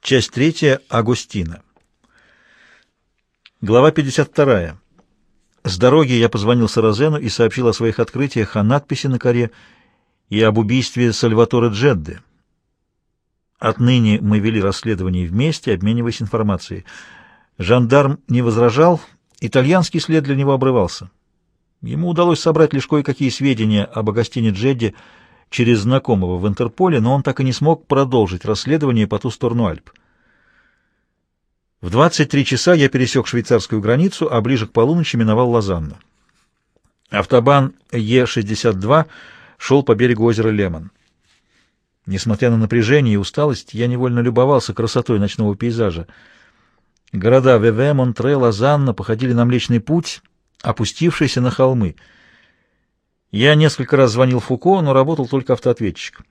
Часть третья. Агустина. Глава 52. С дороги я позвонил Саразену и сообщил о своих открытиях, о надписи на коре и об убийстве Сальваторе Джедды. Отныне мы вели расследование вместе, обмениваясь информацией. Жандарм не возражал, итальянский след для него обрывался. Ему удалось собрать лишь кое-какие сведения об Агастине Джедди через знакомого в Интерполе, но он так и не смог продолжить расследование по ту сторону Альп. В 23 часа я пересек швейцарскую границу, а ближе к полуночи миновал Лозанну. Автобан Е-62 шел по берегу озера Лемон. Несмотря на напряжение и усталость, я невольно любовался красотой ночного пейзажа. Города Веве, Монтре, Лозанна походили на Млечный Путь, опустившийся на холмы — я несколько раз звонил Фуко, но работал только автоответчик.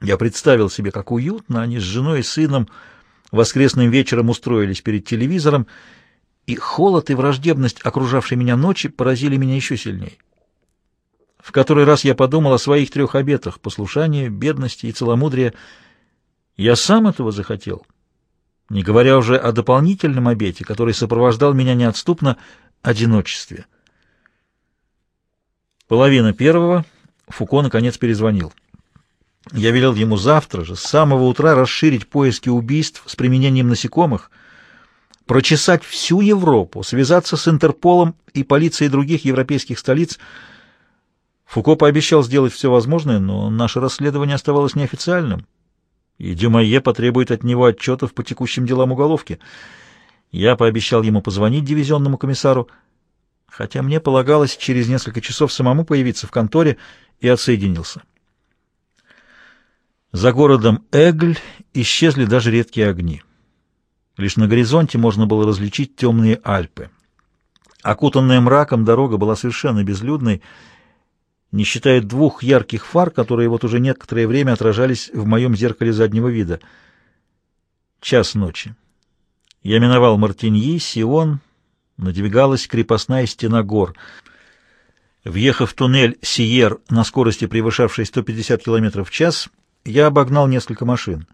Я представил себе, как уютно они с женой и сыном воскресным вечером устроились перед телевизором, и холод и враждебность окружавшей меня ночи поразили меня еще сильнее. В который раз я подумал о своих трех обетах — послушания, бедности и целомудрия. Я сам этого захотел, не говоря уже о дополнительном обете, который сопровождал меня неотступно — одиночестве. Половина первого Фуко наконец перезвонил. Я велел ему завтра же, с самого утра, расширить поиски убийств с применением насекомых, прочесать всю Европу, связаться с Интерполом и полицией других европейских столиц. Фуко пообещал сделать все возможное, но наше расследование оставалось неофициальным, и Дюмайе потребует от него отчетов по текущим делам уголовки. Я пообещал ему позвонить дивизионному комиссару, хотя мне полагалось через несколько часов самому появиться в конторе, и отсоединился. За городом Эгль исчезли даже редкие огни. Лишь на горизонте можно было различить темные Альпы. Окутанная мраком дорога была совершенно безлюдной, не считая двух ярких фар, которые вот уже некоторое время отражались в моем зеркале заднего вида. Час ночи. Я миновал Мартиньи, Сион, надвигалась крепостная стена гор. Въехав в туннель Сиер на скорости, превышавшей 150 км в час, я обогнал несколько машин.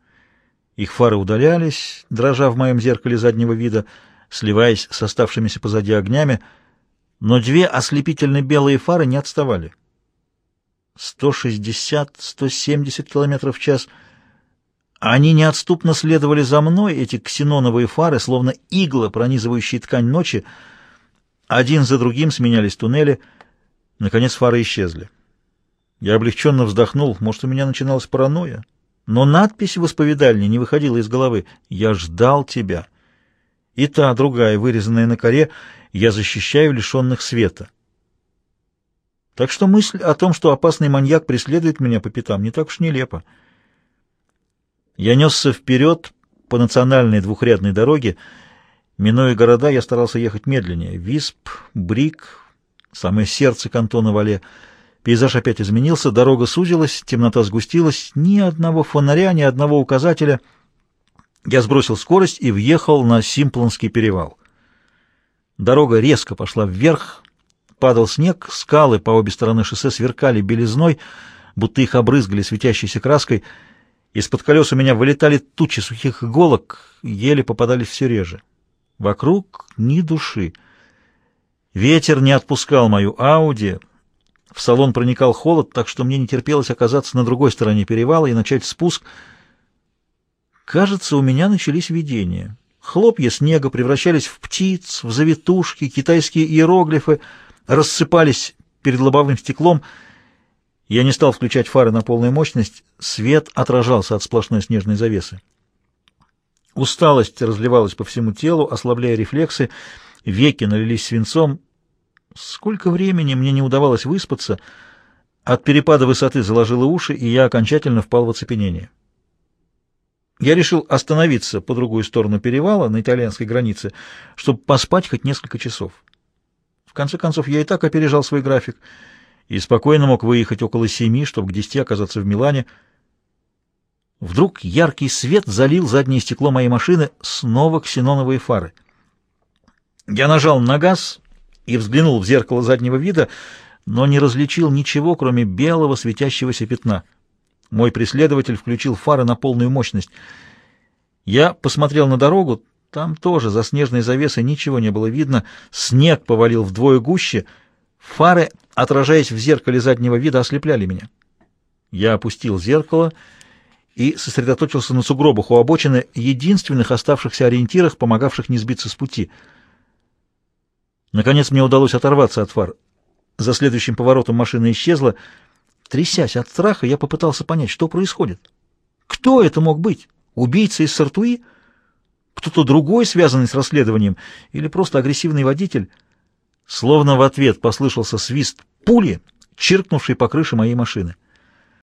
Их фары удалялись, дрожа в моем зеркале заднего вида, сливаясь с оставшимися позади огнями, но две ослепительно белые фары не отставали. 160-170 км в час — они неотступно следовали за мной, эти ксеноновые фары, словно иглы, пронизывающие ткань ночи. Один за другим сменялись туннели. Наконец фары исчезли. Я облегченно вздохнул. Может, у меня начиналась паранойя? Но надпись в исповедальне не выходила из головы. «Я ждал тебя». И та, другая, вырезанная на коре, «Я защищаю лишенных света». Так что мысль о том, что опасный маньяк преследует меня по пятам, не так уж нелепа. Я несся вперед по национальной двухрядной дороге. Минуя города, я старался ехать медленнее. Висп, Брик, самое сердце кантона Вале. Пейзаж опять изменился, дорога сузилась, темнота сгустилась. Ни одного фонаря, ни одного указателя. Я сбросил скорость и въехал на Симплонский перевал. Дорога резко пошла вверх, падал снег, скалы по обе стороны шоссе сверкали белизной, будто их обрызгали светящейся краской — из-под колес у меня вылетали тучи сухих иголок, еле попадались все реже. Вокруг ни души. Ветер не отпускал мою Ауди. В салон проникал холод, так что мне не терпелось оказаться на другой стороне перевала и начать спуск. Кажется, у меня начались видения. Хлопья снега превращались в птиц, в завитушки, китайские иероглифы рассыпались перед лобовым стеклом — я не стал включать фары на полную мощность, свет отражался от сплошной снежной завесы. Усталость разливалась по всему телу, ослабляя рефлексы, веки налились свинцом. Сколько времени мне не удавалось выспаться, от перепада высоты заложило уши, и я окончательно впал в оцепенение. Я решил остановиться по другую сторону перевала, на итальянской границе, чтобы поспать хоть несколько часов. В конце концов, я и так опережал свой график — и спокойно мог выехать около семи, чтобы к десяти оказаться в Милане. Вдруг яркий свет залил заднее стекло моей машины, снова ксеноновые фары. Я нажал на газ и взглянул в зеркало заднего вида, но не различил ничего, кроме белого светящегося пятна. Мой преследователь включил фары на полную мощность. Я посмотрел на дорогу, там тоже за снежной завесой ничего не было видно, снег повалил вдвое гуще, фары, отражаясь в зеркале заднего вида, ослепляли меня. Я опустил зеркало и сосредоточился на сугробах у обочины, единственных оставшихся ориентирах, помогавших не сбиться с пути. Наконец мне удалось оторваться от фар. За следующим поворотом машина исчезла. Трясясь от страха, я попытался понять, что происходит. Кто это мог быть? Убийца из Сартуи? Кто-то другой, связанный с расследованием? Или просто агрессивный водитель? Словно в ответ послышался свист пули, чиркнувший по крыше моей машины.